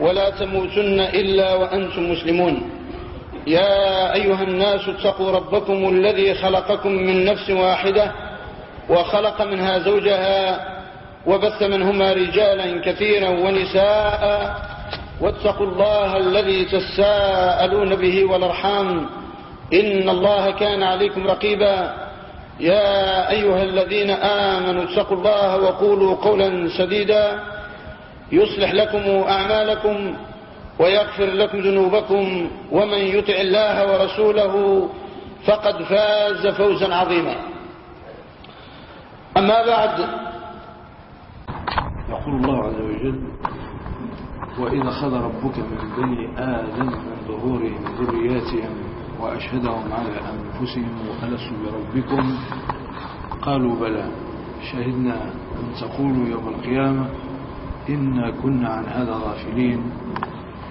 ولا تموتن إلا وأنتم مسلمون. يا أيها الناس اتقوا ربكم الذي خلقكم من نفس واحدة وخلق منها زوجها وبث منهما رجالا كثيرا ونساء واتقوا الله الذي تساءلون به والأرحام. إن الله كان عليكم رقيبا. يا أيها الذين آمنوا اتقوا الله وقولوا قولا سديدا. يصلح لكم أعمالكم ويغفر لكم ذنوبكم ومن يطع الله ورسوله فقد فاز فوزا عظيما. أما بعد يقول الله عز وجل وإذا خذ ربك من بني آدم من ظهورهم ذرياتهم وأشهدهم على أنفسهم ألست بربكم؟ قالوا بلى شهدنا أن تقولوا يوم القيامة إنا كنا عن هذا غافلين.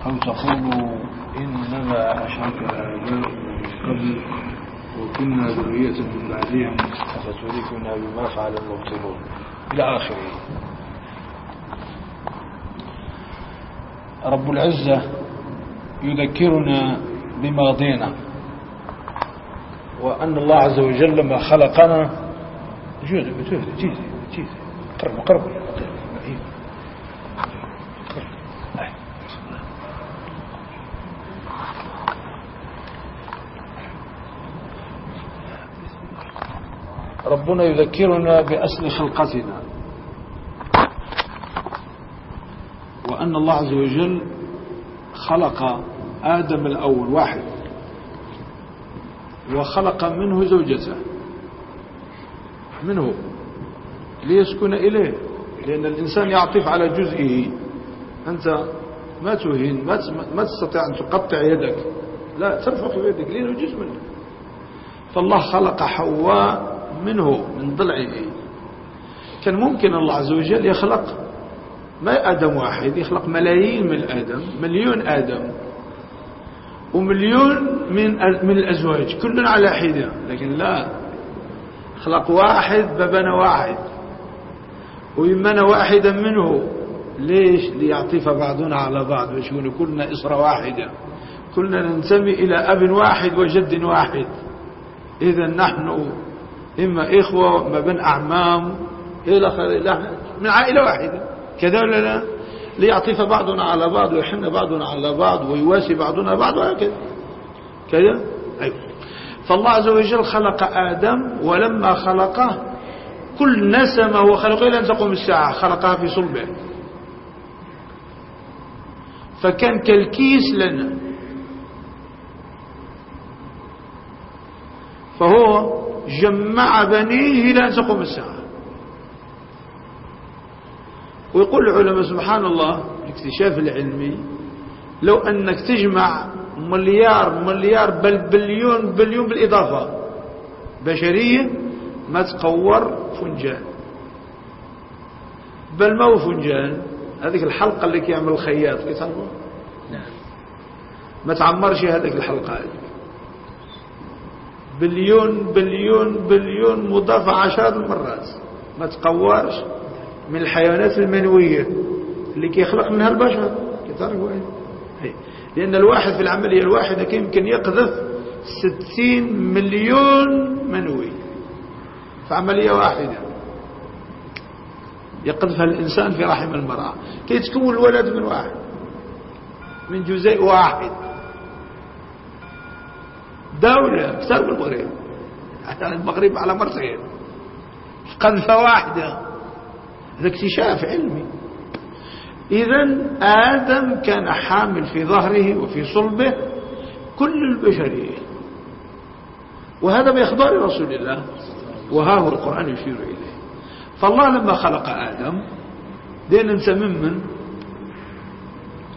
أو تقولوا إنما أشرك آباؤنا من قبل وكنا ذرية من بعدهم. أفتهلكنا بما فعل المبطلون. إلى آخره. رب العزة يذكرنا بماضينا وأن الله عز وجل لما خلقنا. جيد جيد جيد جيد قرب قرب. ربنا يذكرنا بأصل خلقتنا. وأن الله عز وجل خلق آدم الأول واحد. وخلق منه زوجته. منه. ليسكن إليه. لأن الإنسان يعطف على جزئه. أنت ما تهين ما تستطيع أن تقطع يدك. لا ترفق يدك لأنه جزء منك فالله خلق حواء منه من ضلعه كان ممكن الله عز وجل يخلق ما آدم واحد يخلق ملايين من آدم مليون آدم ومليون من من الأزواج كل على حدة. لكن لا خلق واحد ببنى واحد. ويمنى واحدا منه ليش؟ ليعطف بعضنا على بعض ويكون كلنا إسرة واحدة. كلنا ننتمي إلى أب واحد وجد واحد. إذا نحن إما إخوة ما بين أعمام إلى من عائلة واحدة. كذا ولا لا ليعطف بعضنا على بعض ويحن بعضنا على بعض ويواسي بعضنا بعض وهكذا. كذا؟ أيوة. فالله عز وجل خلق آدم ولما خلقه كل نسمة وخلقه أن تقوم الساعة خلقها في صلبة. فكان كالكيس لنا. فهو جمع بنيه إلى أن تقوم الساعة. ويقول العلماء سبحان الله الاكتشاف العلمي لو أنك تجمع مليار مليار بل بليون بليون بالإضافة بشرية ما تقور فنجان. بل ما هو فنجان؟ هذيك الحلقة اللي كيعمل الخياط كيتعرفوا نعم. ما تعمرش هذيك الحلقة هذه. بليون بليون بليون مضافة عشرات المرات ما تقورش من الحيوانات المنوية اللي كيخلق منها البشر. كتعرفوا إيه. لأن الواحد في العملية الواحدة يمكن يقذف ستين مليون منوي. في عملية واحدة. يقذفها الإنسان في رحم المرأة. كي تكون الولد من واحد. من جزيء واحد. دولة من المغرب. حتى المغرب على مرتين قذفة واحدة هذا اكتشاف علمي. إذا آدم كان حامل في ظهره وفي صلبه كل البشرية وهذا بإخبار رسول الله. وها هو القرآن يشير إليه. فالله لما خلق آدم دين أنت ممن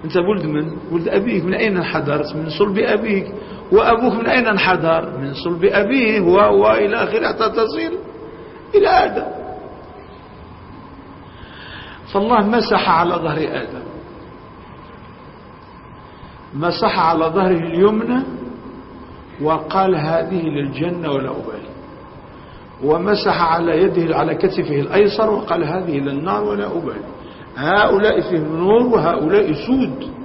أنت ولد من؟ ولد أبيك. من أين انحدرت من صلب أبيك. وابوك من اين انحدر؟ من صلب أبيه والى آخره حتى تصل إلى آدم. فالله مسح على ظهر آدم. مسح على ظهره اليمنى وقال هذه للجنة ولا أبالي. ومسح على يده على كتفه الأيسر وقال هذه للنار ولا أبالي. هؤلاء فيهم نور وهؤلاء سود.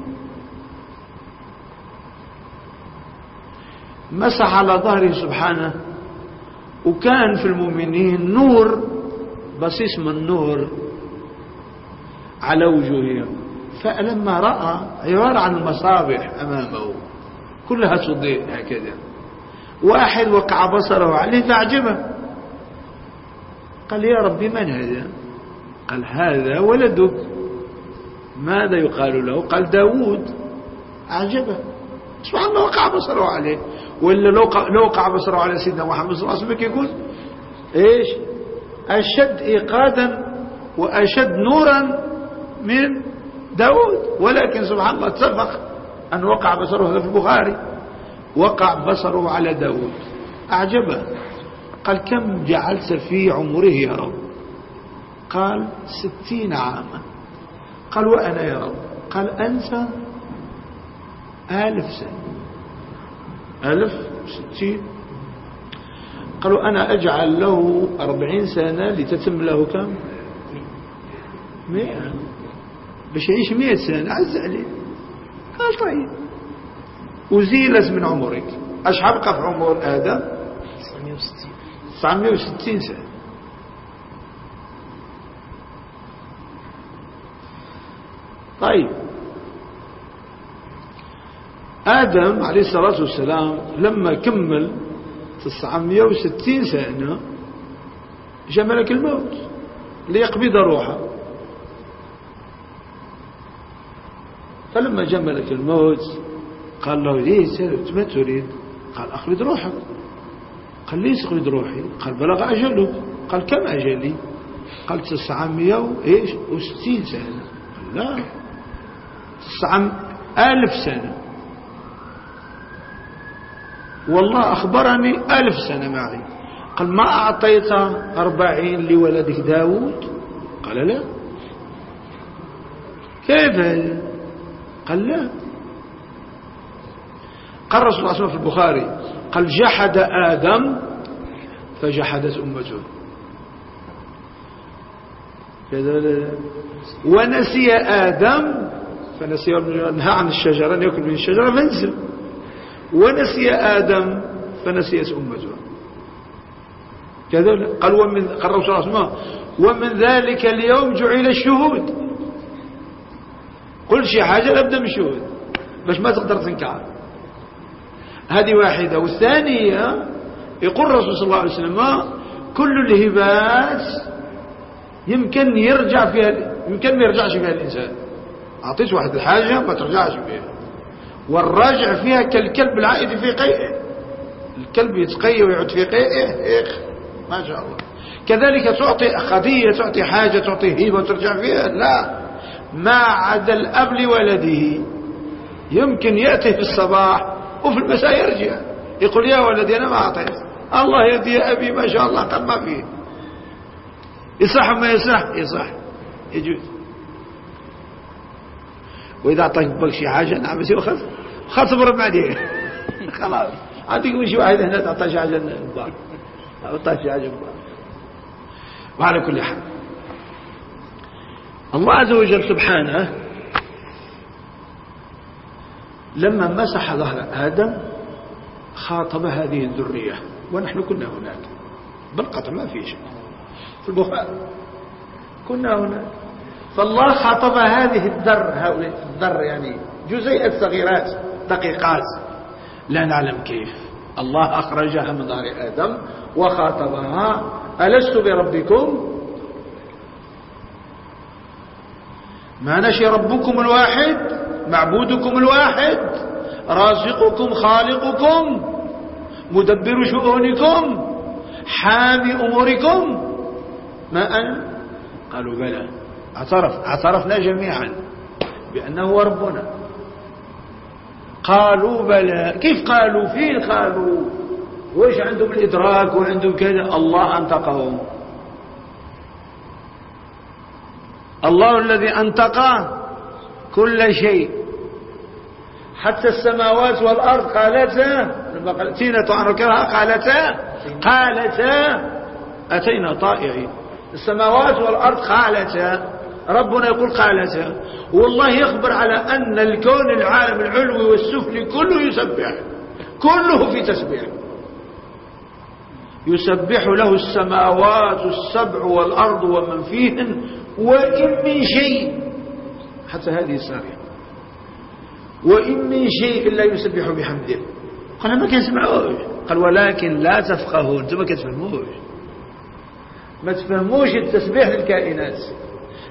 مسح على ظهره سبحانه وكان في المؤمنين نور بس اسم النور على وجوههم فلما رأى عبارة عن المصابح أمامه كلها تضيء هكذا. واحد وقع بصره عليه فأعجبه. قال يا ربي من هذا؟ قال هذا ولدك. ماذا يقال له؟ قال داود أعجبه. سبحان الله وقع بصره عليه ولا لو لو وقع بصره على سيدنا محمد صلى الله عليه وسلم يكون إيش؟ أشد ايقادا وأشد نورا من داود ولكن سبحان الله اتفق أن وقع بصره في البخاري. وقع بصره على داود أعجبه. قال كم جعلت في عمره يا رب؟ قال ستين عاما. قال وأنا يا رب؟ قال أنت آلف سنة. ألف ستين. قالوا أنا أجعل له أربعين سنة لتتم له كم؟ مئة. باش يعيش مئة سنة. عز عليه. قال طيب. وزيلت من عمرك. أش حبقى في عمر آدم؟ 960 960 سنة. طيب. آدم عليه الصلاة والسلام لما كمل 960 سنة جاء ملك الموت ليقبض روحه. فلما جاء ملك الموت قال له إيه سألت ما تريد؟ قال أخلد روحك. قال ليس أخلد روحي. قال بلغ أجله قال كم أجلي؟ قال تسعمية إيش وستين سنة. قال لا تسعم ألف سنة. والله أخبرني ألف سنة معي. قال ما أعطيت أربعين لولدك داود؟ قال لا. كيف؟ قال لا. قال رسول الله صلى الله عليه وسلم في البخاري قال جحد آدم فجحدت أمته. ونسي آدم فنسي نهى عن الشجرة أن يأكل من الشجرة فانزل ونسي آدم فنسيت أمته كذا قال ومن قال رسول الله صلى الله عليه وسلم ومن ذلك اليوم جعل الشهود. قل شي حاجة لابد من الشهود باش ما تقدر تنكر هذه واحدة. والثانية يقول الرسول صلى الله عليه وسلم كل الهبات يمكن يرجع فيها يمكن ما يرجعش فيها الإنسان. أعطيت واحد الحاجة ما ترجعش فيها. والراجع فيها كالكلب العائد في قيئه. الكلب يتقي ويعود في قيئه إخ ما شاء الله. كذلك تعطي قضية تعطي حاجة تعطي هبة وترجع فيها؟ لا. ما عدا الأب لولده. يمكن يأتي في الصباح وفي المساء يرجع. يقول يا ولدي أنا ما أعطيت. الله يدي يا أبي ما شاء الله قد ما فيه. يصح ما يصح؟ يصح. يجوز. وإذا أعطاك بك شي حاجة نعم بس يأخذ خصبر بعدين. خلاص. عندك شي واحد هنا تعطى شي حاجة البار تعطى شي حاجة وعلى كل حال. الله عز وجل سبحانه لما مسح ظهر آدم خاطب هذه الذرية. ونحن كنا هناك. بالقطع ما في شيء. في البخاري. كنا هناك. فالله خاطب هذه الذر هؤلاء الذر يعني جزيئات صغيرات دقيقات. لا نعلم كيف. الله أخرجها من ظهر آدم وخاطبها. ألست بربكم؟ ما نشي ربكم الواحد؟ معبودكم الواحد؟ رازقكم خالقكم؟ مدبر شؤونكم؟ حامي أموركم؟ ما أنا قالوا بلى. اعترف اعترفنا جميعا بأنه ربنا. قالوا بلى. كيف قالوا؟ فين قالوا؟ وإيش عندهم الإدراك وعندهم كذا؟ الله أنطقهم الله الذي أنطق كل شيء. حتى السماوات والأرض قالتا لما الكرهة قالتا قالتا أتينا طائعين. السماوات والأرض قالتا ربنا يقول قالتا والله يخبر على أن الكون العالم العلوي والسفلي كله يسبح كله في تسبيح. يسبح له السماوات السبع والأرض ومن فيهن وإن من شيء حتى هذه السارية وإن من شيء إلا يسبح بحمده. قال ما كنسمعوش قال ولكن لا تفقهون. أنتم ما كتفهموش ما تفهموش التسبيح للكائنات.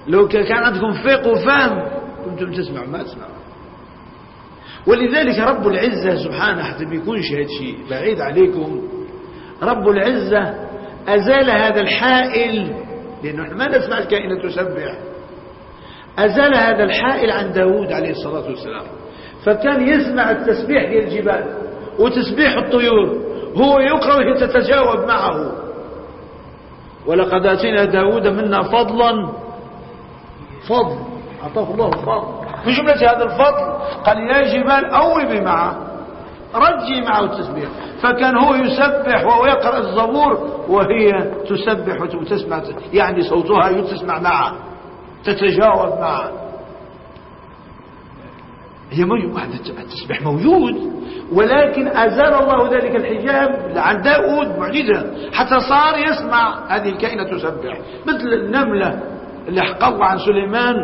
لو كان عندكم فقه وفهم كنتم تسمعوا ما تسمعوا ولذلك رب العزة سبحانه حتى بيكونش هذا الشيء بعيد عليكم رب العزة أزال هذا الحائل لأنه ما نسمع الكائنات تسبح. أزال هذا الحائل عن داود عليه الصلاة والسلام. فكان يسمع التسبيح ديال الجبال وتسبيح الطيور هو يقرأ وهي تتجاوب معه. ولقد آتينا داود منا فضلا فضل أعطاه الله فضل في جملة هذا الفضل قال يا جبال أوبي معه رجي معه التسبيح. فكان هو يسبح وهو يقرأ الزبور وهي تسبح وتسمع. يعني صوتها يتسمع معه. تتجاوب معه. هي التسبيح موجود. ولكن أزال الله ذلك الحجاب عن داود معجزة. حتى صار يسمع. هذه الكائنة تسبح. مثل النملة اللي حق الله عن سليمان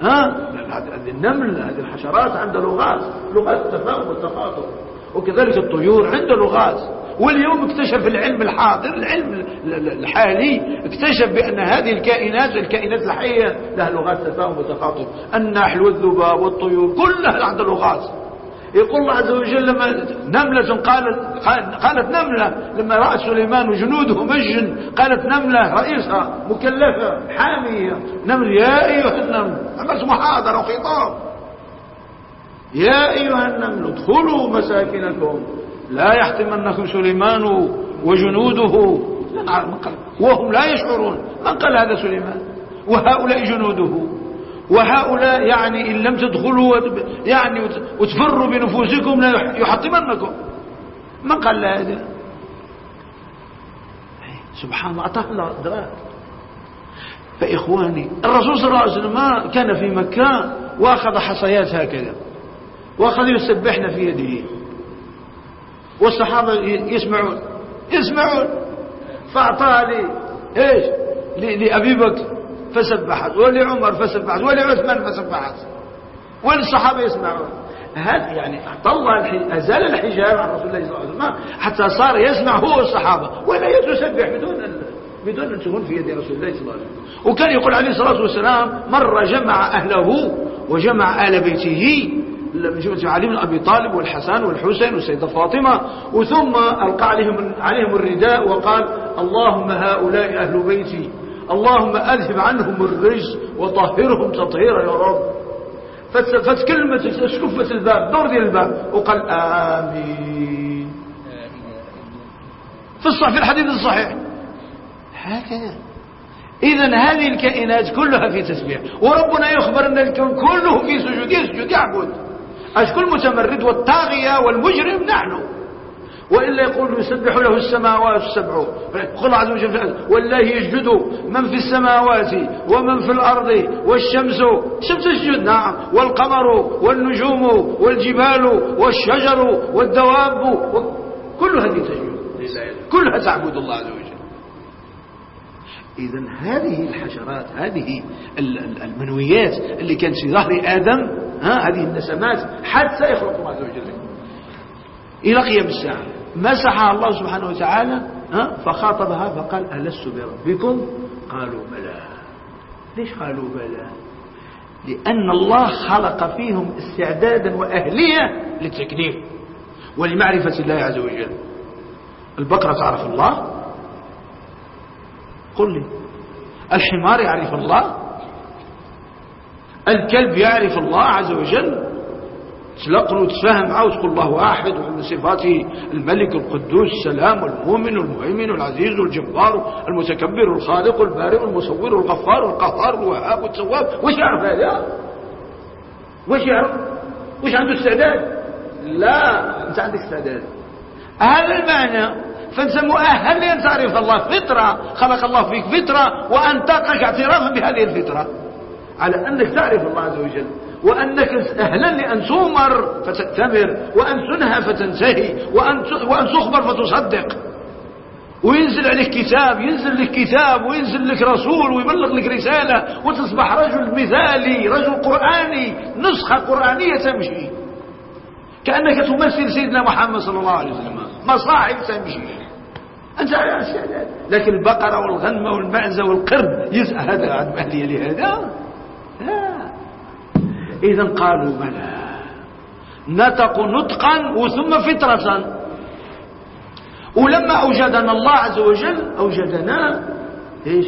ها؟ هذه النمل هذه الحشرات عندها لغات لغات التفاهم والتخاطب وكذلك الطيور عندها لغات واليوم اكتشف العلم الحاضر العلم الحالي اكتشف بأن هذه الكائنات الكائنات الحية لها لغات تفاهم وتخاطب النحل والذباب والطيور كلها عندها لغات يقول الله عز وجل لما نملة قالت قالت نملة لما رأت سليمان وجنوده مجن قالت نملة رئيسها مكلفة حامية. نمل يا أيها النمل عملت محاضرة وخطاب يا أيها النمل ادخلوا مساكنكم. لا يحتمنكم سليمان وجنوده. وهم لا يشعرون. من قال هذا سليمان؟ وهؤلاء جنوده. وهؤلاء يعني إن لم تدخلوا يعني وتفروا بنفوسكم لا يحطمنكم. من قال هذا سبحان الله أعطاه الله إدراك. فإخواني الرسول صلى الله عليه وسلم كان في مكة وأخذ حصيات هكذا. وأخذ يسبحن في يده. والصحابة يسمعون. يسمعون. فأعطاها لي. إيش؟ لأبي بكر. فسبحت ولعمر فسبحت ولعثمان فسبحت. وللصحابة يسمعون؟ هذا يعني الله أزال الحجاب عن رسول الله صلى الله عليه وسلم حتى صار يسمع هو الصحابة ولا يتسبح بدون بدون أن تكون في يد رسول الله صلى الله عليه وسلم. وكان يقول عليه الصلاة والسلام مرة جمع أهله وجمع آل بيته. علي بن أبي طالب والحسن والحسين والسيدة فاطمة. وثم ألقى عليهم, عليهم الرداء وقال اللهم هؤلاء أهل بيتي. اللهم أذهب عنهم الرجس وطهرهم تطهيرا يا رب. فتكلمت اسكفت الباب دور ديال الباب. وقال آمين. في الصحيح في الحديث الصحيح. هكذا. إذا هذه الكائنات كلها في تسبيح. وربنا يخبر أن الكون كله في سجود. يسجد يعبد. أشكل متمرد والطاغية والمجرم؟ نحن. وإلا يقول يسبح له السماوات السبع. قل عز وجل والله يسجد من في السماوات ومن في الأرض والشمس. الشمس تسجد نعم. والقمر والنجوم والجبال والشجر والدواب كل هذه تسجد. كلها تعبد الله عز وجل. إذا هذه الحشرات هذه المنويات اللي كانت في ظهر آدم ها هذه النسمات حتى يخلق الله عز وجل. إلى قيام الساعة. مسحها الله سبحانه وتعالى فخاطبها فقال ألست بربكم؟ قالوا بلى. ليش قالوا بلى؟ لأن الله خلق فيهم استعدادا وأهلية للتكليف ولمعرفة الله عز وجل. البقرة تعرف الله؟ قل لي. الحمار يعرف الله؟ الكلب يعرف الله عز وجل؟ تلقن وتفهم معه وتقول الله واحد ومن صفاته الملك القدوس السلام المؤمن المهيمن العزيز الجبار المتكبر الخالق البارئ المصور الغفار القهار الوهاب التواب. وش يعرف هذا وش يعرف؟ وش عنده استعداد؟ لا أنت عندك استعداد. هذا المعنى. فانت مؤهل لأن تعرف الله. فطرة. خلق الله فيك فطرة. وان تقع اعترافا بهذه الفطرة. على أنك تعرف الله عز وجل. وأنك أهلا لأن تؤمر فتأتمر وأن تنهى فتنتهي وأن وأن تخبر فتصدق. وينزل عليك كتاب ينزل لك كتاب وينزل لك رسول ويبلغ لك رسالة وتصبح رجل مثالي رجل قرآني نسخة قرآنية تمشي. كأنك تمثل سيدنا محمد صلى الله عليه وسلم. مصاحف تمشي. أنت لكن البقرة والغنم والمعزة والقرد يسأل هذا عن أهلية لهذا؟ لا. إذا قالوا بلى. نطقوا نطقا وثم فطرة. ولما أوجدنا الله عز وجل أوجدنا إيش؟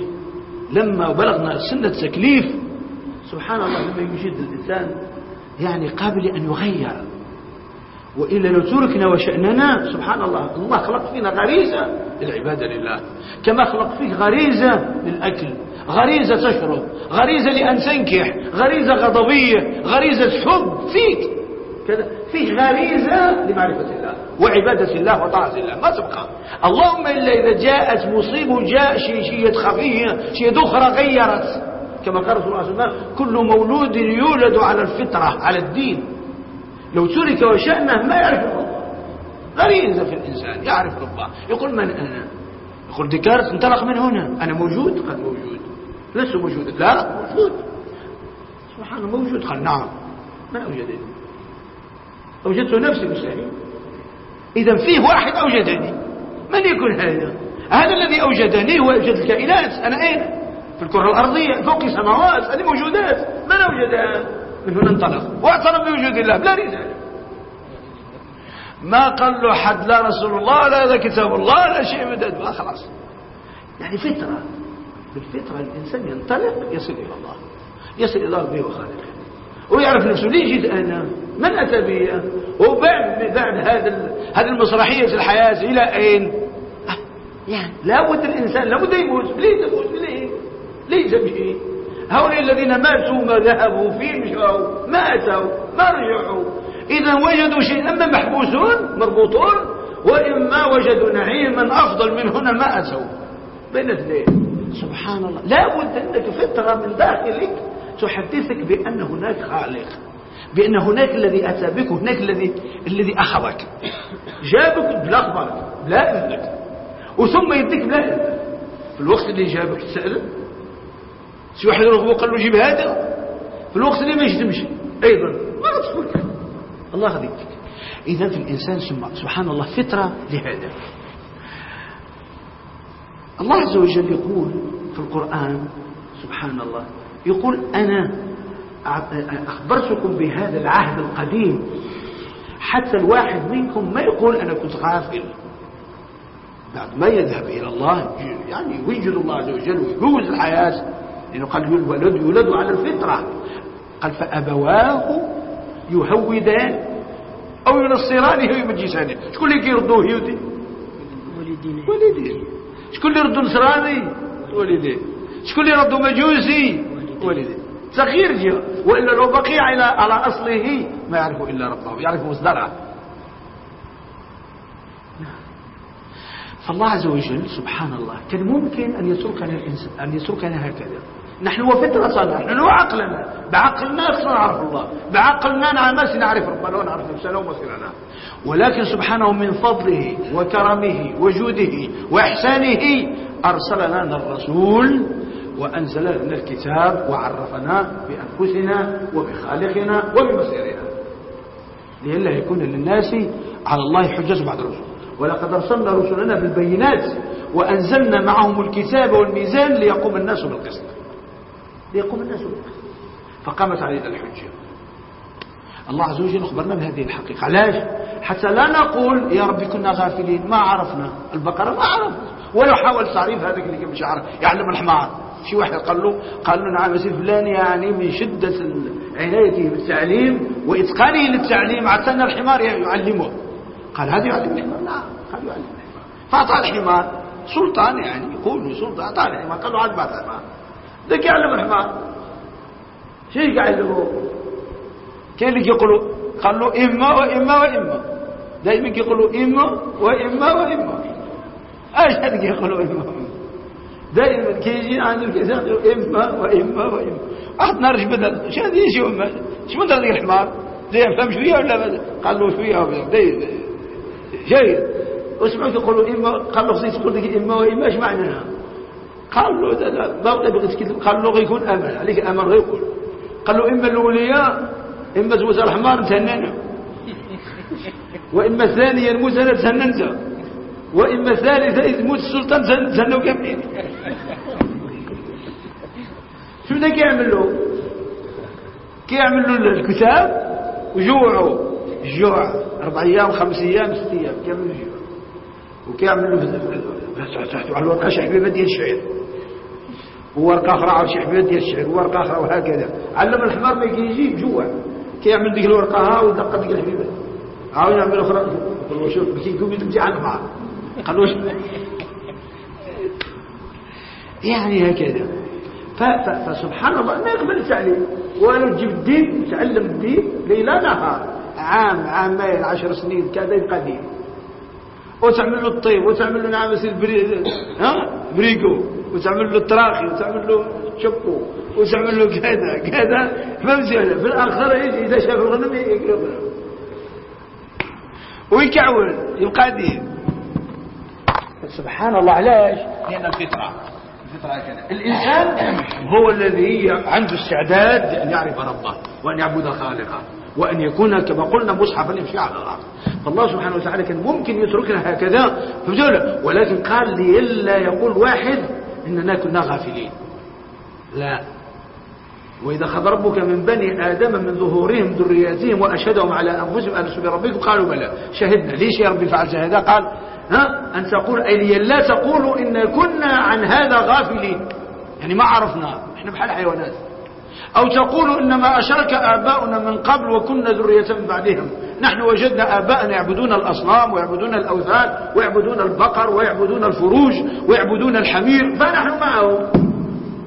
لما بلغنا سن التكليف سبحان الله لما يوجد الإنسان يعني قابل أن يغير. وإلا لو تركنا وشأننا سبحان الله الله خلق فينا غريزة للعبادة لله. كما خلق فيك غريزة للأكل غريزة تشرب غريزة لأن تنكح غريزة غضبية غريزة حب فيك كذا. فيه غريزة لمعرفة الله وعبادة الله وطاعة الله. ما تبقى. اللهم إلا إذا جاءت مصيبة جاء شيء شيء خفية شيء أخرى غيرت. كما قال رسول الله كل مولود يولد على الفطرة على الدين. لو ترك وشأنه ما يعرف الله غريزة في الإنسان يعرف ربه. يقول من أنا؟ يقول ديكارت انطلق من هنا. أنا موجود؟ قد موجود. لست موجودا لا موجود. سبحان الله موجود. قال نعم. من أوجدني. أوجدت نفسي مستحيل إذا فيه واحد أوجدني. من يكون هذا؟ هذا الذي أوجدني هو أوجد الكائنات. أنا أين؟ في الكرة الأرضية فوق السماوات. هذه موجودات. من أوجدها؟ من انطلق واعترف بوجود الله. بلا رسالة ما قال له حد لا رسول الله لا هذا كتاب الله لا شيء مدد ما خلاص. يعني فطرة. بالفطرة الإنسان ينطلق يصل إلى الله. يصل إلى ربه وخالقه. ويعرف نفسه. ليه جيت أنا؟ من أتى بي؟ وبعد بعد هذا هذه المسرحية الحياة إلى أين؟ أه، يعني لابد الإنسان لابد يموت. ليه تموت؟ هؤلاء الذين ماتوا ما ذهبوا فيه مشوا ما أتوا ما رجعوا إذا وجدوا شيئا أما محبوسون؟ مربوطون. وإما وجدوا نعيما أفضل من هنا ما أتوا. بين اثنين. سبحان الله. لا بد أنك فطرة من داخلك تحدثك بأن هناك خالق بأن هناك الذي أتى بك هناك الذي الذي أخذك. جابك بلا أخبارك بلا إذنك وثم يديك بلا إذنك في الوقت اللي جابك تسأل شي واحد يرغبه قال له جيب هذا. في الوقت اللي ما يجدمش أيضا ما غتفوتك. الله غادي إذا في الإنسان سبحان الله فطرة لهذا. الله عز وجل يقول في القرآن سبحان الله يقول أنا أخبرتكم بهذا العهد القديم. حتى الواحد منكم ما يقول أنا كنت غافل. بعد ما يذهب إلى الله يعني يوجد الله عز وجل ويجوز الحياة. لأنه قال الولد يولد على الفطرة. قال فأبواه يهودان أو ينصرانه أو يمجسانه. شكون اللي كيردوه يهودي؟ والدين والدين شكون اللي يردوا نصراني؟ والدين شكون اللي يردوا مجوسي؟ والدين تغيير جهة. وإلا لو بقي على على أصله ما يعرف إلا ربه يعرف مصدره. فالله عز وجل سبحان الله كان ممكن أن يتركنا الإنسان أن يتركنا هكذا. نحن وفطرة نحن وعقلنا بعقلنا نعرف الله بعقلنا نعمس نعرف ربنا ونعرف نفسنا ومصيرنا ولكن سبحانه من فضله وكرمه وجوده وإحسانه أرسل لنا الرسول وأنزل لنا الكتاب وعرفنا بأنفسنا وبخالقنا وبمصيرنا لئلا يكون للناس على الله حجة بعد الرسول. ولقد أرسلنا رسلنا بالبينات وأنزلنا معهم الكتاب والميزان ليقوم الناس بالقسط. ليقوم الناس بالقسط فقامت علينا الحجة. الله عز وجل أخبرنا بهذه الحقيقة. علاش؟ حتى لا نقول يا ربي كنا غافلين. ما عرفنا. البقرة ما عرفنا. ولو حاول تعريف هذاك اللي مش عارف يعلم الحمار. في واحد قال له قال له نعم سي فلان يعني من شدة عنايته بالتعليم وإتقانه للتعليم أن الحمار يعلمه. قال هذا يعلم الحمار؟ نعم قال يعلم الحمار. فأعطى الحمار. سلطان يعني يقول سلطان أعطى الحمار. قال له عاد بعد. ذاك يعلم الحمار شيء قاعد كان اللي يقولوا؟ قال له إما وإما وإما. دائما يقولوا إما وإما وإما. أيش هذا يقولوا إما دائما كيجي عند الكتاب إما وإما وإما. واحد نهار بدل شو هذه شو شو من ذلك الحمار زي يفهم شوية ولا قال له شوية وبدا جيد وسمعت يقولوا؟ إما قال له خصيص تقول إما وإما إيش معناها؟ قال له لا ما بغيت تكلم قال له غيكون أمل عليك أمل غيقول قال له إما الأولياء إما زوز الحمار تهننا وإما الثانية نموت أنا تهننت وإما الثالثة إذ موت السلطان تهنوا كاملين. شو بدا كيعمل له؟ كيعمل له الكتاب وجوعه. الجوع أربع أيام خمس أيام ست أيام كامل الجوع وكيعمل له على الورقة شحبيبة ديال الشعير وورقة أخرى على شحبيبة ديال الشعير وورقة أخرى وهكذا. علم الحمار ما يجي جوع كيعمل ديك الورقة ها ودق ديك الحبيبة عاود يعمل أخرى. قال له شوف كي يقوم يدمجي على الحمار قال له يعني هكذا. فسبحان الله ما يقبل التعليم ولو تجيب الدين تعلم الدين ليلة نهار. عام عامين عشر سنين كذا يبقى دين. وتعمل له الطيب وتعمل له نعم يصير بري... ها؟ بريكو وتعمل له التراخي وتعمل له شبو وتعمل له كذا كذا. فهمتي في الآخر يجي إذا شاف الغنم يقلب ويكعول يبقى دين. سبحان الله علاش لأن الفطرة الإنسان هو الذي عنده استعداد أن يعرف ربه وأن يعبد خالقه. وأن يكون كما قلنا مصحفا يمشي على الأرض. فالله سبحانه وتعالى كان ممكن يتركنا هكذا ولكن قال لي إلا يقول واحد إننا كنا غافلين. لا. وإذا خذ ربك من بني آدم من ظهورهم ذرياتهم وأشهدهم على أنفسهم ألسوا بربكم قالوا بلى. شهدنا. ليش يا ربي فعلت هذا قال ها؟ أن تقول أي لا تقولوا إن كنا عن هذا غافلين. يعني ما عرفنا. إحنا بحال حيوانات. أو تقولوا إنما أشرك آباؤنا من قبل وكنا ذرية بعدهم. نحن وجدنا آباءنا يعبدون الأصنام ويعبدون الأوثان ويعبدون البقر ويعبدون الفروج ويعبدون الحمير فنحن معهم.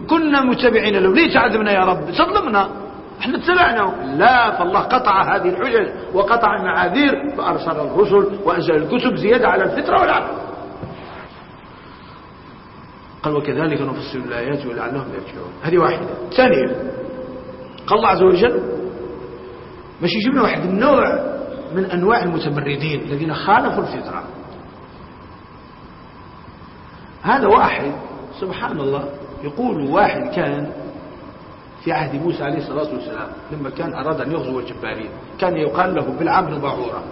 كنا متبعين له ليه تعذبنا يا رب؟ صدمنا إحنا اتبعنا. لا فالله قطع هذه الحجج وقطع المعاذير فأرسل الرسل وأنزل الكتب زيادة على الفطرة والعقل. قال وكذلك نفصل الآيات ولعلهم يرجعون. هذه واحدة. ثانيا قال الله عز وجل مش يجيبنا واحد النوع من أنواع المتمردين الذين خالفوا الفطرة. هذا واحد سبحان الله يقول واحد كان في عهد موسى عليه الصلاة والسلام لما كان أراد أن يغزو الجبارين كان يقال له بالعام بن باعورة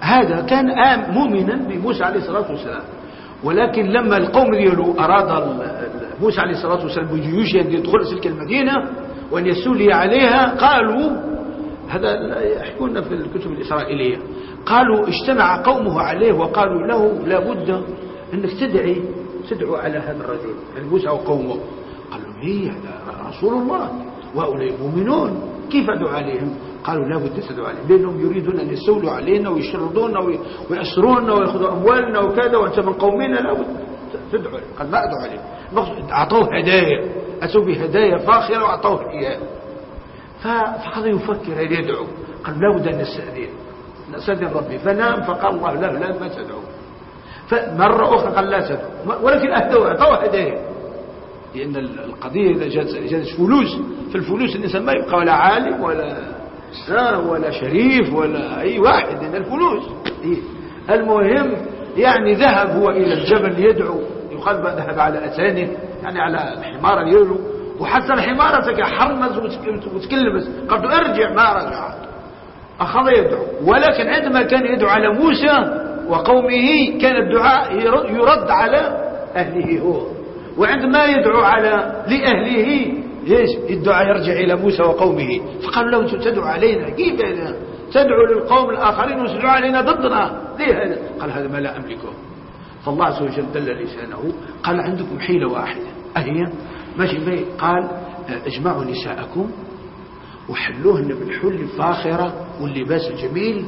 هذا كان مؤمنا بموسى عليه الصلاة والسلام. ولكن لما القوم ديالو أراد موسى عليه الصلاة والسلام بجيوش أن يدخل تلك المدينة وأن يسولي عليها قالوا هذا يحكون في الكتب الإسرائيلية قالوا اجتمع قومه عليه وقالوا له لابد أنك تدعي تدعو على هذا الرجل يعني موسى وقومه قالوا ليه هذا رسول الله وهؤلاء مؤمنون كيف أدعو عليهم؟ قالوا لا بد تدعو عليهم لأنهم يريدون أن يستولوا علينا ويشردونا ويأسرونا ويأخذوا أموالنا وكذا وأنت من قومنا لا بد تدعو قال ما أدعو عليهم. أعطوه هدايا. أتوا بهدايا فاخرة وأعطوه إياه. فهذا يفكر هل يدعو؟ قال لا بد أن نستأذن. نستأذن ربي. فنام فقال الله لا لا ما تدعو. فمرة أخرى قال لا تدعو. ولكن أهدوا أعطوه هدايا. لأن القضية إذا جاءت فلوس. في الفلوس الإنسان ما يبقى ولا عالم ولا ولا شريف ولا أي واحد. لأن الفلوس. إيه. المهم يعني ذهب هو إلى الجبل يدعو. يقال ذهب على أتانه يعني على حمار يلو وحتى الحمارة حرمز وتكلمس قالت أرجع ما رجع أخذ يدعو. ولكن عندما كان يدعو على موسى وقومه كان الدعاء يرد على أهله هو. وعندما يدعو على لأهله ليش الدعاء يرجع إلى موسى وقومه. فقالوا له تدعو علينا؟ كيف هذا تدعو للقوم الآخرين وتدعو علينا ضدنا؟ ليه هذا؟ قال هذا ما لا أملكه. فالله عز وجل دل لسانه قال عندكم حيلة واحدة. أهي ماشي بي قال اجمعوا نساءكم وحلوهن بالحل الفاخرة واللباس الجميل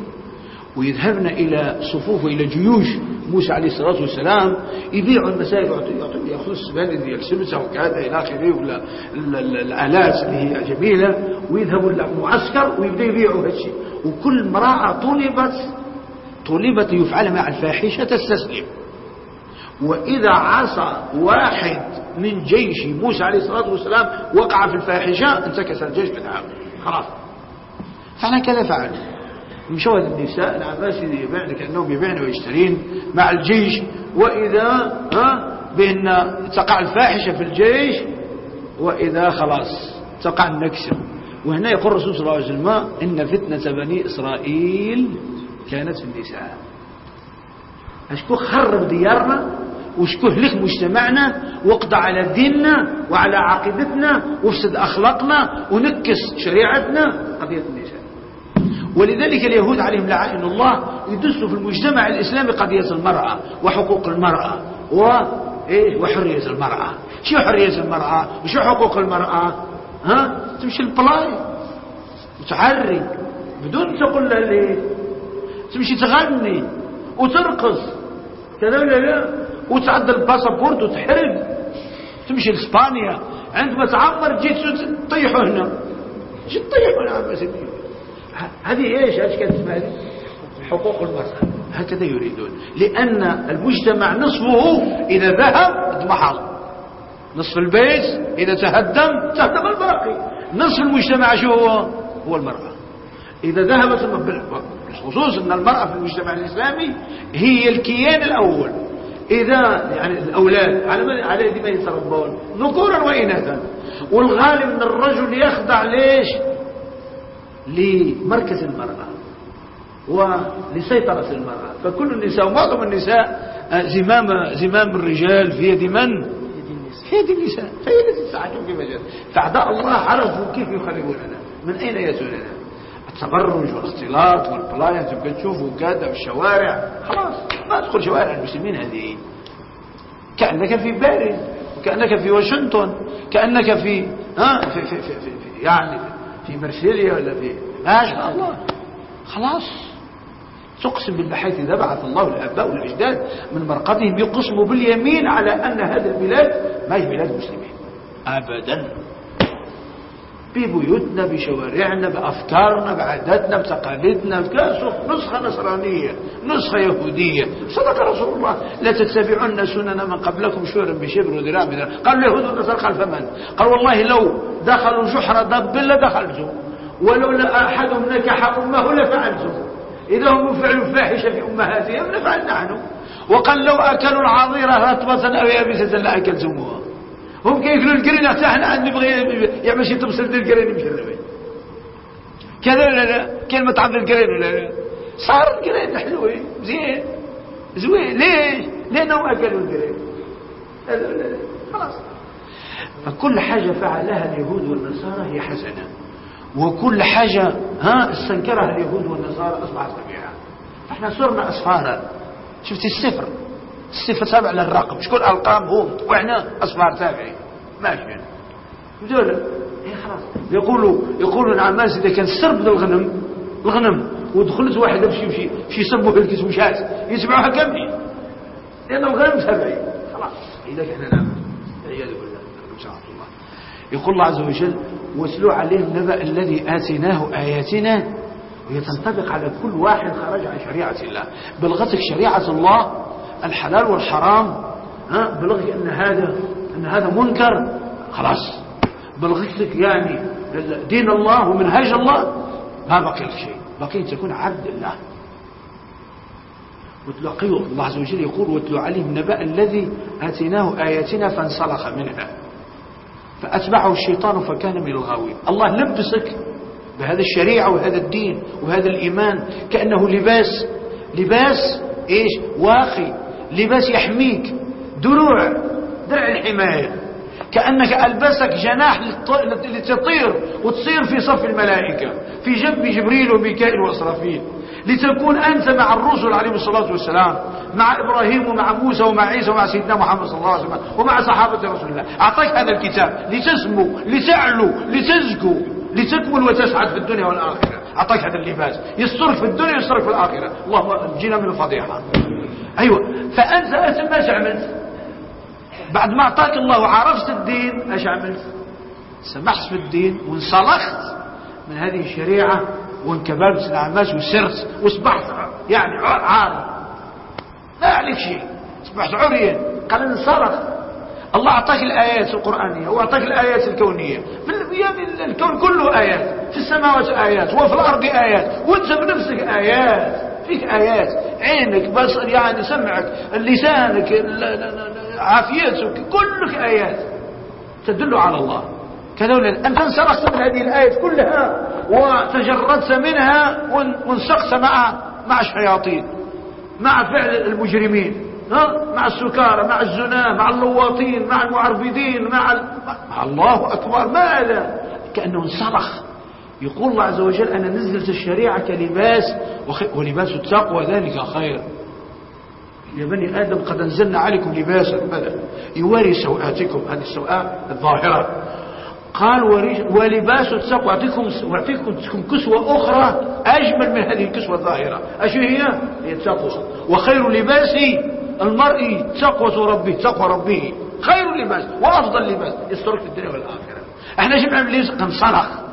ويذهبن إلى صفوف إلى جيوش موسى عليه الصلاة والسلام يبيعوا المسائل ويعطوا يأخذوا السبان اللي يلسمسها وكذا إلى آخره ولا الآلات اللي هي جميلة ويذهبوا للمعسكر ويبدأوا يبيعوا هالشيء وكل امرأة طلبت طلبت يفعل مع الفاحشة تستسلم. وإذا عصى واحد من جيش موسى عليه الصلاة والسلام وقع في الفاحشة انتكس الجيش بالعام خلاص. فعلا كذا فعل مشوا النساء العباس يبيعن كأنهم يبيعن ويشترين مع الجيش. وإذا ها بأن تقع الفاحشة في الجيش وإذا خلاص تقع النكسة وهنا يقول الرسول صلى الله عليه وسلم إن فتنة بني إسرائيل كانت في النساء. أشكو خرب ديارنا؟ وشكو هلك مجتمعنا وقضى على ديننا وعلى عقيدتنا وفسد أخلاقنا ونكس شريعتنا. قضية النساء ولذلك اليهود عليهم لعائن الله يدسوا في المجتمع الإسلامي قضية المرأة وحقوق المرأة و إيه وحرية المرأة. شو حرية المرأة؟ وشو حقوق المرأة؟ ها؟ تمشي البلاي. وتعري بدون تقول لها ليه؟ تمشي تغني وترقص. كذا ولا لا. وتعدل الباسبورت وتحرق. تمشي لإسبانيا. عندما تعمر جيت تطيحوا هنا. جيت تطيحوا هنا هذه إيش؟ إيش كانت اسمها حقوق المرأة. هكذا يريدون. لأن المجتمع نصفه إذا ذهب اضمحل نصف البيت إذا تهدم تهدم الباقي. نصف المجتمع شو هو؟ هو المرأة. إذا ذهبت بالخصوص أن المرأة في المجتمع الإسلامي هي الكيان الأول. إذا يعني الأولاد على من على يد من يتربون؟ ذكورا وإناثا. والغالب أن الرجل يخضع ليش؟ لمركز المرأة ولسيطرة المرأة. فكل النساء ومعظم النساء زمام زمام الرجال في يد من؟ في يد النساء. فهي التي تساعدهم في مجال فأعداء الله عرفوا كيف يخربوننا من أين يأتوننا؟ التبرج والاختلاط والبلايا تبقى تشوفوا قادة في الشوارع. خلاص ما تدخل شوارع المسلمين هذه. كأنك في باريس كأنك في واشنطن كأنك في ها في في في, في, في يعني في مرسيليا ولا في ما شاء الله. خلاص. تقسم بالله حيث إذا بعث الله الآباء والأجداد من مرقدهم يقسموا باليمين على أن هذه البلاد ما هي بلاد مسلمين. أبدا. ببيوتنا بشوارعنا بأفكارنا بعاداتنا بتقاليدنا نسخة نصرانية نسخة يهودية. صدق رسول الله. لا تتبعون سنن من قبلكم شورا بشبر وذراع بذراع قال اليهود والنصارى خلف من قال والله لو دخلوا جحر ضب لدخلتم ولولا أحدهم نكح أمه لفعلتم إذا هم فعلوا فاحشة في أمهاتهم لفعل نحن. وقال لو أكلوا العظيرة رطبة أو يابسة لأكلتموها هم كياكلوا القرين حتى إحنا عندنا بغي يعمل شي تبصر ديال القرين مشربين كذا ولا لا؟ كلمة عبد القرين ولا لا؟ صار القرين حلوين زين. زوين. ليش؟ لانهم اكلوا القرين خلاص. فكل حاجة فعلها اليهود والنصارى هي حسنة. وكل حاجة ها استنكرها اليهود والنصارى أصبحت قبيحة إحنا صرنا أصفارا. شفت السفر الصفة تابع للرقم. شكون أرقام هم وإحنا أصفار تابعين. ماشي. بدول إيه خلاص. يقولوا يقولوا الناس إذا كان السرب ذا الغنم الغنم ودخلت واحد بشي بشي شي يسبوا في الكسب وشات يسمعوها كاملين لأن الغنم تابعين. خلاص. إذا كان نعم. والعياذ بالله. الله. يقول الله عز وجل واتلو عليهم النبأ الذي آتيناه آياتنا وهي تنطبق على كل واحد خرج عن شريعة الله. بلغتك شريعة الله الحلال والحرام ها بلغت أن هذا أن هذا منكر خلاص. بلغت لك يعني دين الله ومنهاج الله ما بقي لك شيء. بقي تكون عبد الله. وتلقيه الله عز وجل يقول واتلو عليهم نبأ الذي آتيناه آياتنا فانسلخ منها. فأتبعه الشيطان فكان من الغاوين. الله لبسك بهذا الشريعة وهذا الدين وهذا الإيمان كأنه لباس. لباس إيش؟ واقي. لباس يحميك. دروع درع الحماية. كأنك ألبسك جناح لتطير وتصير في صف الملائكة في جنب جبريل وميكائيل وإسرافيل. لتكون أنت مع الرسل عليهم الصلاة والسلام مع إبراهيم ومع موسى ومع عيسى ومع سيدنا محمد صلى الله عليه وسلم ومع صحابة رسول الله. أعطيك هذا الكتاب لتسمو لتعلو لتزكو لتكمل وتسعد في الدنيا والآخرة. أعطيك هذا اللباس. يسترك في الدنيا يسترك في الآخرة. اللهم جينا من الفضيحة. أيوة. فأنت أنت ماذا عملت بعد ما أعطاك الله وعرفت الدين إيش عملت سمحت في الدين وانسلخت من هذه الشريعة وانكببت الأعماش وسرت وأصبحت يعني عاري ما عليك شيء. أصبحت عريا. قال انسلخ الله أعطاك الآيات القرآنية وأعطاك الآيات الكونية. في الكون كله آيات. في السماوات آيات. وفي الأرض آيات. وانت بنفسك آيات. فيك آيات. عينك بصر يعني سمعك لسانك عافيتك كلك آيات تدل على الله. كذول أنت انسرقت من هذه الآيات كلها وتجردت منها وانسقت مع مع الشياطين مع فعل المجرمين مع السكارى مع الزنا مع اللواطين مع المعربدين مع, ال... مع الله أكبر. ماذا؟ كأنه انسلخ يقول الله عز وجل أنا نزلت الشريعة كلباس ولباس التقوى ذلك خير. يا بني آدم قد أنزلنا عليكم لباسا يواري سوءاتكم هذه السوءات الظاهرة. قال ولباس التقوى أعطيكم أعطيكم كسوة أخرى أجمل من هذه الكسوة الظاهرة. أشو هي؟ هي التقوى. وخير لباس المرء تقوى ربه تقوى ربه. خير لباس وأفضل لباس. يسترك في الدنيا والآخرة. إحنا جمعنا بليس قنصرخ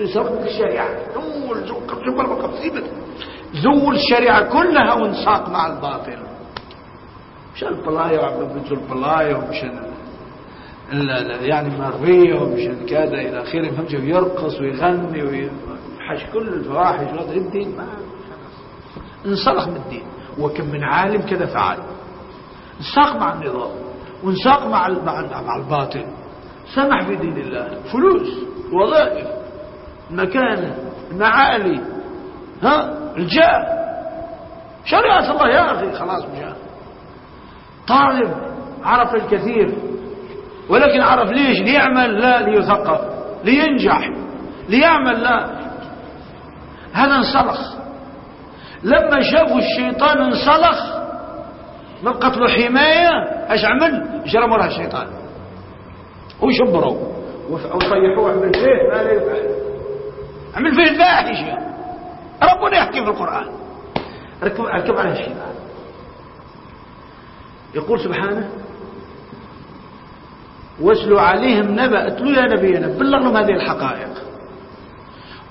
يسرق الشريعة. زول زول زول الشريعة كلها وانساق مع الباطل. مش البلايا وعبد البلايا ومش يعني مرية ومش كذا إلى آخره. فهمت ويرقص ويغني ويحش كل الفواحش. وهذا الدين ما انسلخ من الدين. وكم من عالم كذا فعل انساق مع النظام. وانساق مع مع الباطل. سمح في دين الله. فلوس. وظائف. مكانه معالي ها؟ الجاه شريعة الله يا أخي خلاص مجاه طالب عرف الكثير. ولكن عرف ليش؟ ليعمل لا ليثقف لينجح. ليعمل لا. هذا انسلخ. لما شافوا الشيطان انسلخ من قتل حماية؟ إيش عمل؟ جرموا الشيطان. وشبروا. وصيحوه فيه ما لا عمل فيه الفاحشة ربنا يحكي في القرآن. ركب, ركب على الشيطان يقول سبحانه واسلوا عليهم نبأ اتلوا يا نبينا بلغهم هذه الحقائق.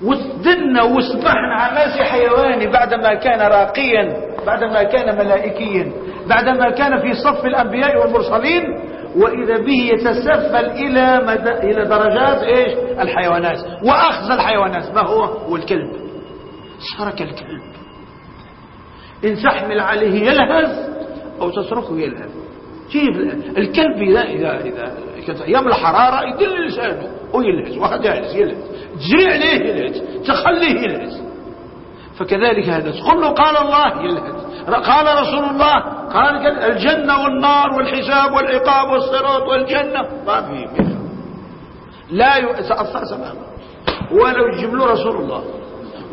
وسدنا وسبحنا عماسي حيواني بعدما كان راقيا بعدما كان ملائكيا بعدما كان في صف الأنبياء والمرسلين وإذا به يتسفل إلى, مد... إلى درجات إيش؟ الحيوانات. وأخذ الحيوانات. ما هو؟ هو الكلب. صار كالكلب إن تحمل عليه يلهث أو تتركه يلهث. كيف الكلب إذا إذا إذا أيام الحرارة يدل لسانه. ويلهث واحد يلهث يلهث. تجري عليه يلهث؟ تخليه يلهث. فكذلك هذا. له قال الله يلهث. قال رسول الله قال الجنة والنار والحساب والعقاب والصراط والجنة. ما في لا يتأثر أمامه ولو يجيب له رسول الله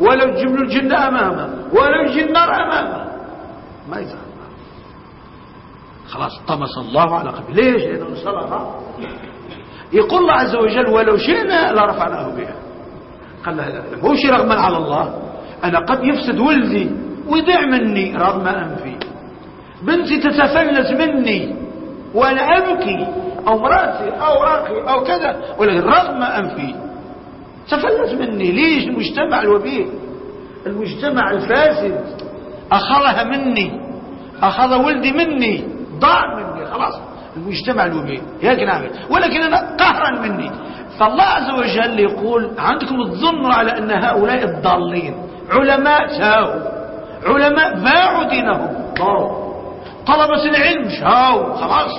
ولو يجيب له الجنة أمامه ولو يجيب النار أمامه. ما يفعل خلاص طمس الله على قلبه ليش؟ لأنه انصرف يقول الله عز وجل ولو شئنا لرفعناه بها. قال لا هو شيء رغما على الله؟ أنا قد يفسد ولدي. ويضيع مني رغم أنفي. بنتي تتفلت مني وأنا أبكي أو مراتي أو أخي أو كذا ولكن رغم أنفي. تفلت مني. ليش المجتمع الوبيل المجتمع الفاسد. أخذها مني. أخذ ولدي مني. ضاع مني. خلاص. المجتمع الوبيل هيك نعمل ولكن أنا قهرا مني. فالله عز وجل يقول عندكم الظن على أن هؤلاء الضالين. علماء ساهوا علماء باعوا دينهم طلبة العلم شاوا خلاص.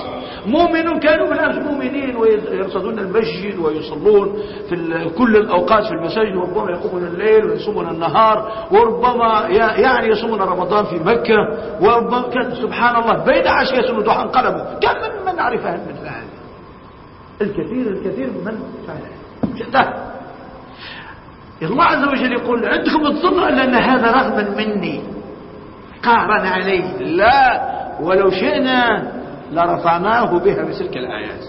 مؤمنون كانوا بالأمس مؤمنين ويرصدون المسجد ويصلون في كل الأوقات في المساجد. وربما يقومون الليل ويصومون النهار. وربما يعني يصومون رمضان في مكة. وربما كان سبحان الله بين عشية وضحى انقلبوا. كم من من نعرف مثل هذا؟ الكثير الكثير من فعل الله عز وجل يقول عندكم الظن أن هذا رغما مني. قهرا عليه. لا ولو شئنا لرفعناه بها بتلك الآيات.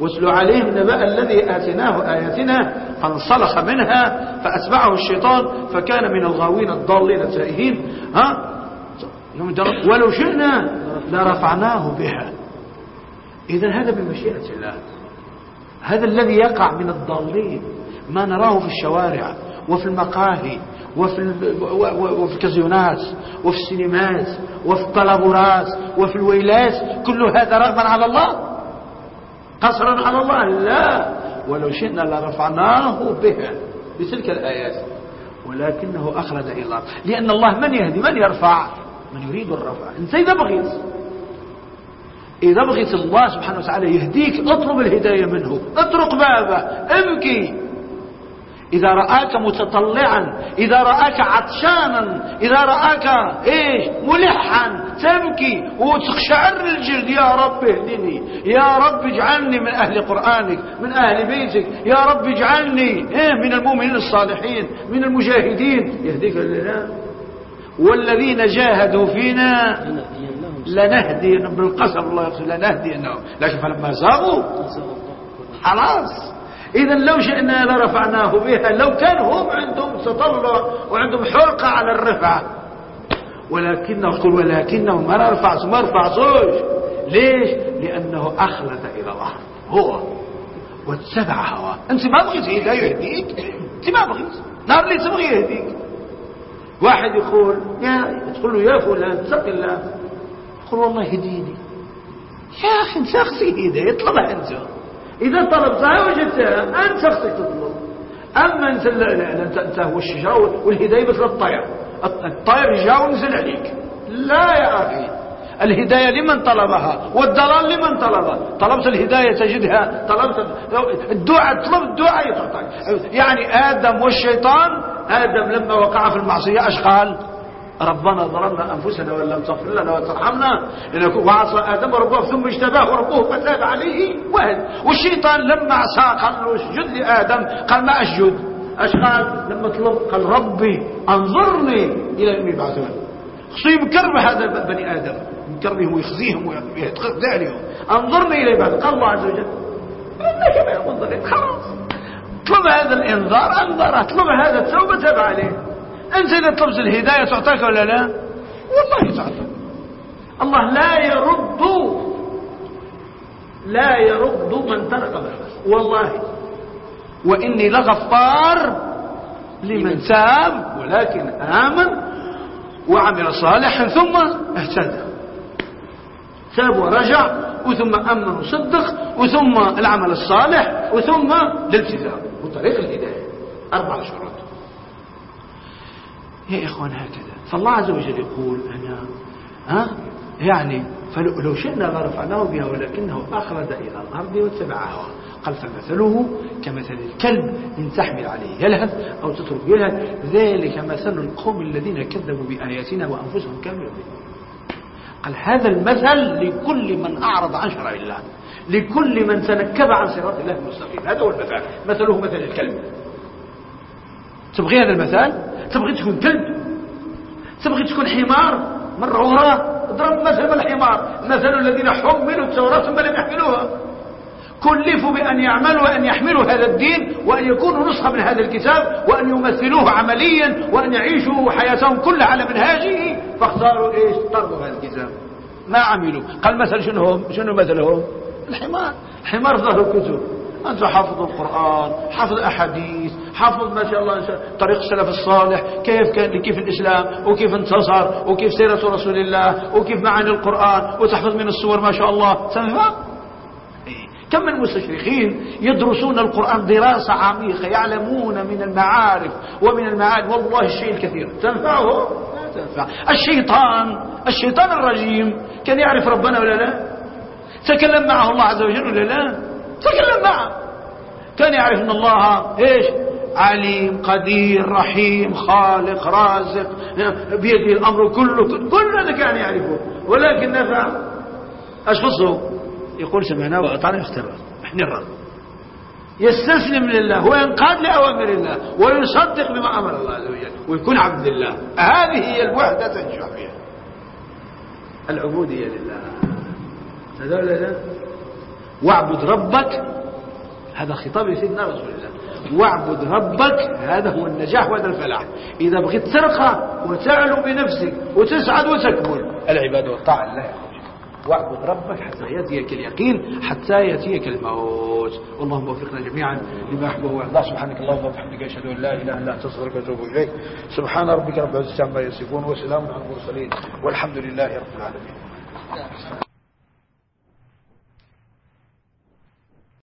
واتلو عليهم نبأ الذي آتناه آياتنا فانصلخ منها فأتبعه الشيطان فكان من الغاوين الضالين التائهين. ها؟ ولو شئنا لرفعناه بها. إذا هذا بمشيئة الله. هذا الذي يقع من الضالين ما نراه في الشوارع وفي المقاهي وفي, وفي الكازيونات وفي السينمات وفي الطلبورات وفي الويلات كل هذا رغبا على الله؟ قصرا على الله؟ لا. ولو شئنا لرفعناه بها بتلك الآيات. ولكنه أخرج إلى الله. لأن الله من يهدي؟ من يرفع؟ من يريد الرفع. انت إذا بغيت. إذا بغيت الله سبحانه وتعالى يهديك اطلب الهداية منه. اطرق بابه. ابكي. إذا رآك متطلعا إذا رآك عطشانا إذا رآك إيش؟ ملحا تبكي وتقشعر الجلد. يا رب اهدني يا رب اجعلني من أهل قرآنك من أهل بيتك. يا رب اجعلني إيه من المؤمنين الصالحين من المجاهدين. يهديك لله والذين جاهدوا فينا لنهدي بالقسم الله يقول لنهدينهم. لكن فلما زاغوا خلاص. إذا لو شئنا لرفعناه بها لو كان هم عندهم تطلع وعندهم حرقة على الرفعة. ولكنه يقول ولكنه ما رفع ما رفعتوش ليش؟ لأنه أخلد إلى الله هو واتبع هواه. أنت ما بغيت هداية يهديك. أنت ما بغيت. نار اللي تبغي يهديك. واحد يقول يا تقول له يا فلان اتق الله. يقول والله هديني يا أخي انت أخسي هداية اطلبها أنت إذا طلبتها وجدتها أنت شخصك تطلب. أما لا أنت, هو الشجاع والهداية مثل الطير. الطير جاء ونزل عليك. لا يا أخي. الهداية لمن طلبها والضلال لمن طلبها. طلبت الهداية تجدها طلبت الدعاء طلب الدعاء يتعطيك يعني آدم والشيطان آدم لما وقع في المعصية أش قال ربنا ظلمنا أنفسنا وإن لم تغفر لنا وترحمنا وعصى آدم ربه ثم اجتباه ربه فتاب عليه وهد والشيطان لما عصى قال له اسجد لآدم قال ما أسجد؟ إيش قال؟ لما طلب قال ربي أنظرني إلى يوم يبعثون خصو يمكر هذا بني آدم. يمكرهم ويخزيهم ويتخذ عليهم أنظرني إلى يبعثون قال الله عز وجل إنك من المنظرين خلاص. طلب هذا الإنذار انظر طلب هذا التوبة تاب عليه. أنت إذا طلبت الهداية تعطيك ولا لا؟ والله تعطى الله لا يرد لا يرد من ترك والله. وإني لغفار لمن تاب ولكن آمن وعمل صالحا ثم اهتدى. تاب ورجع وثم آمن وصدق وثم العمل الصالح وثم الالتزام وطريق الهداية. أربع شروط. يا إخوان هكذا. فالله عز وجل يقول أنا ها؟ يعني فلو شئنا لرفعناه بها ولكنه أخرج إلى الأرض واتبع هواه. قال فمثله كمثل الكلب إن تحمل عليه يلهث أو تترك يلهث. ذلك مثل القوم الذين كذبوا بآياتنا وأنفسهم كانوا يظلمون قال هذا المثل لكل من أعرض عن شرع الله لكل من تنكب عن صراط الله المستقيم. هذا هو المثل. مثله مثل الكلب. تبغي هذا المثال؟ تبغي تكون كلب تبغي تكون حمار؟ مرعورة اضرب مثل الحمار. مثل الذين حملوا التوراة ثم لم يحملوها. كلفوا بأن يعملوا وأن يحملوا هذا الدين وأن يكونوا نسخة من هذا الكتاب وأن يمثلوه عمليا وأن يعيشوا حياتهم كلها على منهاجه. فاختاروا إيش؟ طردوا هذا الكتاب. ما عملوا. قال مثل شنو هم؟ شنو مثلهم؟ الحمار. حمار ظهر الكتب. أنت حافظ القرآن حافظ أحاديث حافظ ما شاء الله طريق السلف الصالح كيف كان كيف الإسلام وكيف انتصر وكيف سيرة رسول الله وكيف معاني القرآن وتحفظ من السور ما شاء الله. تمام إيه. كم من مستشرقين يدرسون القرآن دراسة عميقة يعلمون من المعارف ومن المعاني. والله الشيء الكثير. تنفعه؟ تنفع. الشيطان الشيطان الرجيم كان يعرف ربنا ولا لا؟ تكلم معه الله عز وجل ولا لا؟ تكلم معه. كان يعرف إن الله إيش؟ عليم قدير رحيم خالق رازق بيده الأمر كله. كل هذا كان يعرفه. ولكن نفع إيش خصه يقول سمعنا واطعنا اختبار. إحنا الرب يستسلم لله وينقاد لأوامر الله ويصدق بما أمر الله عز وجل ويكون عبد الله هذه هي الوحدة تنجح فيها العبودية لله. هذا واعبد ربك هذا خطاب سيدنا رسول الله. واعبد ربك هذا هو النجاح وهذا الفلاح. إذا بغيت ترقى وتعلو بنفسك وتسعد وتكمل. العبادة والطاعة لله. واعبد ربك حتى يأتيك اليقين حتى يأتيك الموت. اللهم وفقنا جميعا لما يحبه ويرضى سبحانك اللهم وبحمدك أشهد أن لا إله إلا أنت أستغفرك وأتوب إليك. سبحان ربك رب العزة عما يصفون وسلام على المرسلين. والحمد لله رب العالمين.